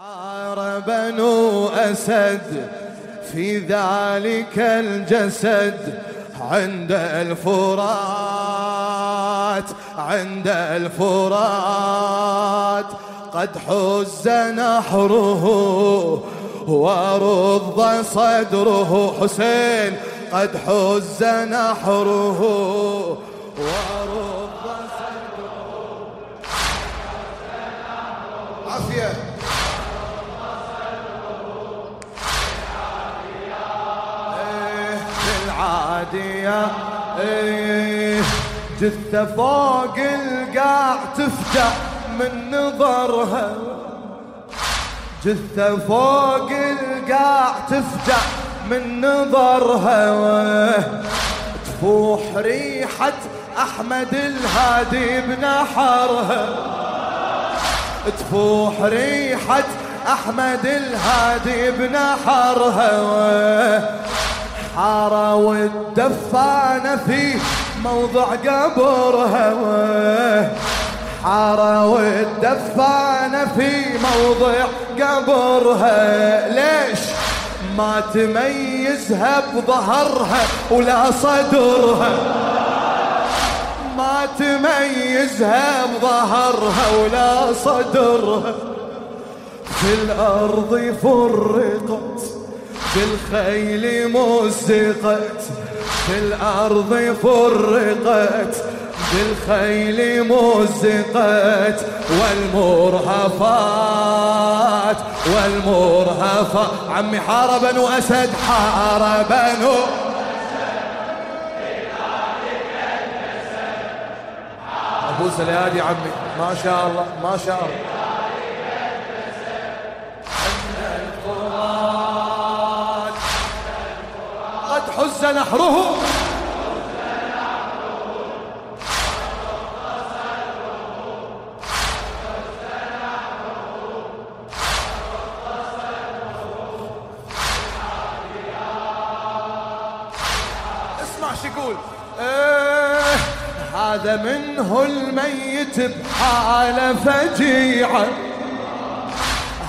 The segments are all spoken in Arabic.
حار بنو أسد في ذلك الجسد عند الفرات عند الفرات. قد حز نحره ورض صدره. حسين قد حز نحره ورض صدره. عافيه جثة فوق القاع تفتح من نظرها. جثة فوق القاع تفتح من نظرها. تفوح ريحة أحمد الهادي بنحرها تفوح ريحة أحمد الهادي بنحرها الحارة والدفانة في موضع قبرها حارة والدفانة في موضع قبرها ليش؟ ما تميزها بظهرها ولا صدرها. ما تميزها بظهرها ولا صدرها. في الأرض فرقت بالخيل مزقت في الأرض فرقت بالخيل مزقت. والمرهفات والمرهفات عمي حارب بنو أسد حارب بنو أبو سليادي عمي ما شاء الله ما شاء الله. حز نحره. اسمع شو يقول. إيه، هذا منه الميت بحاله فجيعة.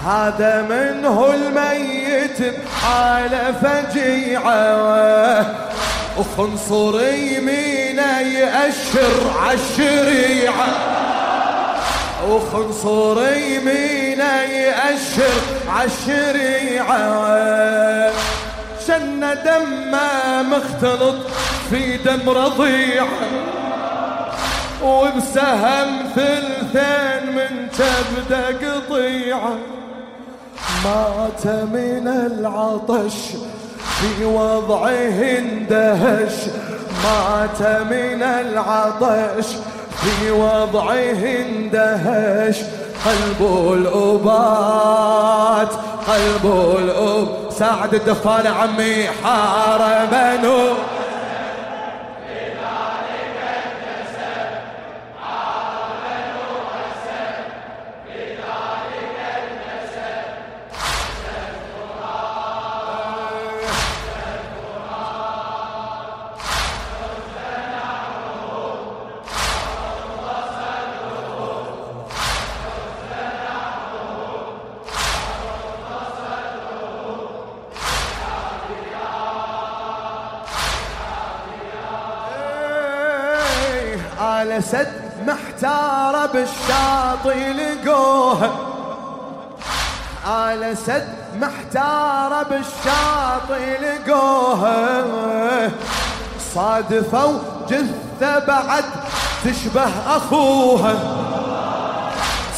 هذا منه الميت بحالة فجيعة. وخنصر يمينه يأشر عالشريعة وخنصر يمينه يأشر عالشريعة شن دمه مختلط في دم رضيع. وبسهم ثلثين من تبدا قطيعه مات من العطش في وضعه اندهش. مات من العطش في وضعه اندهش. قلب الأبات قلب الأب. سعد الدفان عمي حاربنه جلست محتارة بالشاطئ لقوها سد محتارة بالشاطئ لقوها صادفوا جثة بعد تشبه أخوها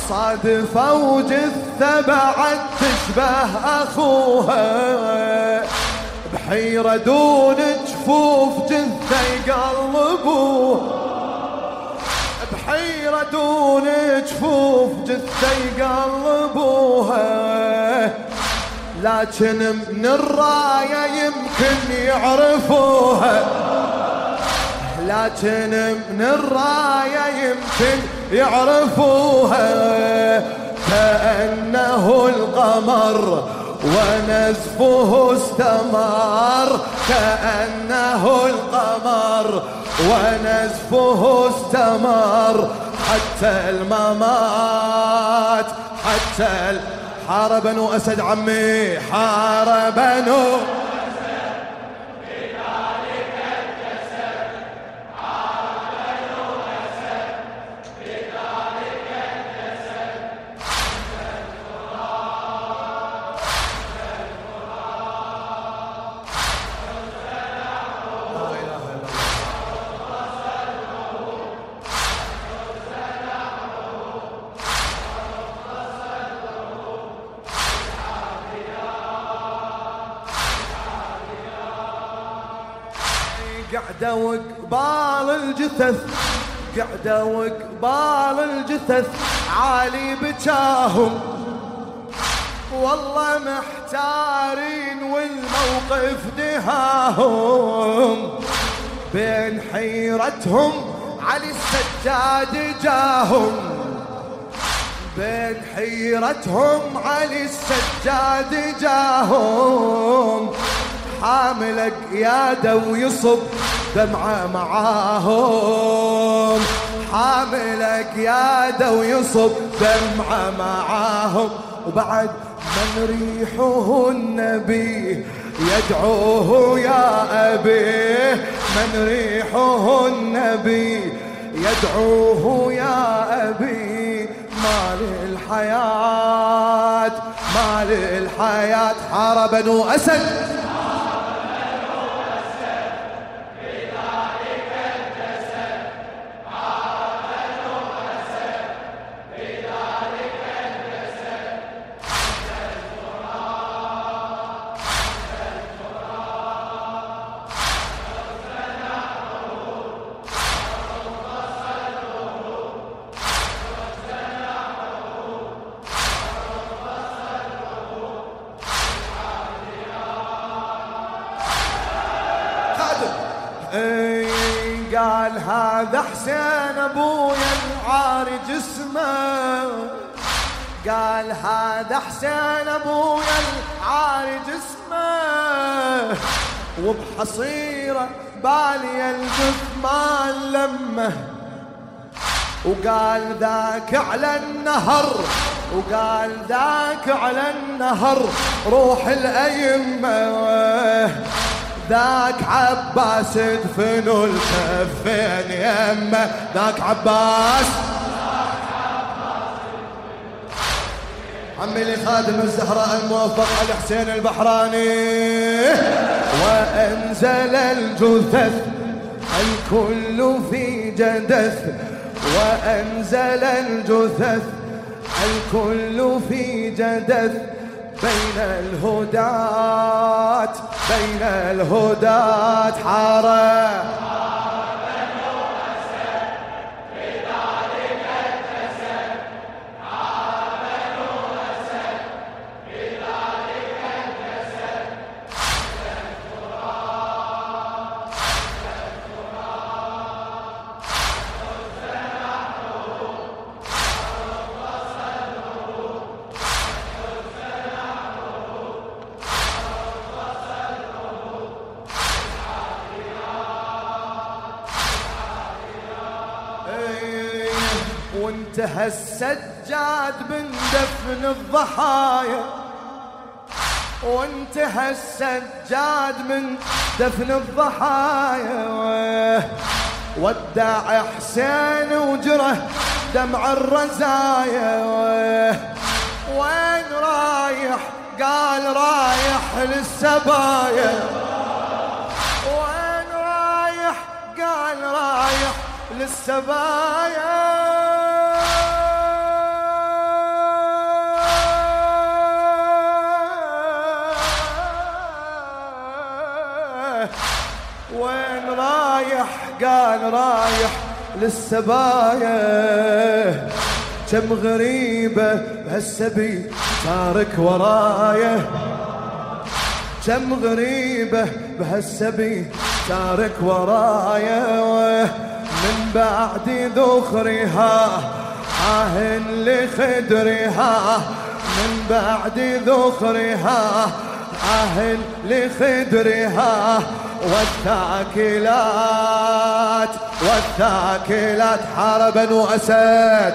صادفوا جثة بعد تشبه أخوها بحيرة دون جفوف جثة يقلبوها حيرة دون جفوف جثة يقلبوها لكن من الراية يمكن يعرفوها لكن من الراية يمكن يعرفوها كأنه القمر ونزفه استمر كأنه القمر. ونزفه استمر حتى الممات حتى حاربا أسد عمي حاربا قعدة وقبال الجثث قعدة وقبال الجثث عالي بجاهم. والله محتارين والموقف دهاهم. بين حيرتهم علي السجاد جاهم. بين حيرتهم علي السجاد جاهم. حاملك يا دو يصب دمعة معاهم. حاملك يا دو يصب دمعة معاهم. وبعد من ريحه النبي يدعوه يا أبي. من ريحه النبي يدعوه يا أبي. ما للحياة ما للحياة بنو أسد! هذا حسين أبويا العار جسمه قال هذا حسين أبويا العار جسمه وبحصيرة بالي الجثمان لمه وقال ذاك على النهر. وقال ذاك على النهر. روح الأيمة ذاك عباس ادفنوا الكفين يمه. ذاك عباس. عمي لي خادم الزهراء الموفق الحسين البحراني. وأنزل الجثث الكل في جدث وأنزل الجثث الكل في جدث بين الهدات بين الهدات حارة. انتهى السجاد من دفن الضحايا وانتهى السجاد من دفن الضحايا ودع حسين وجره دمع الرزايا وين رايح قال رايح للسبايا وين رايح قال رايح للسبايا قال رايح للسبايا. كم غريبة بهالسبي تارك ورايا. كم غريبة بهالسبي تارك ورايا. من بعد ذخرها آهن لخدرها من بعد ذخرها آهن لخدرها والثاكلات والثاكلات حربا وأسد.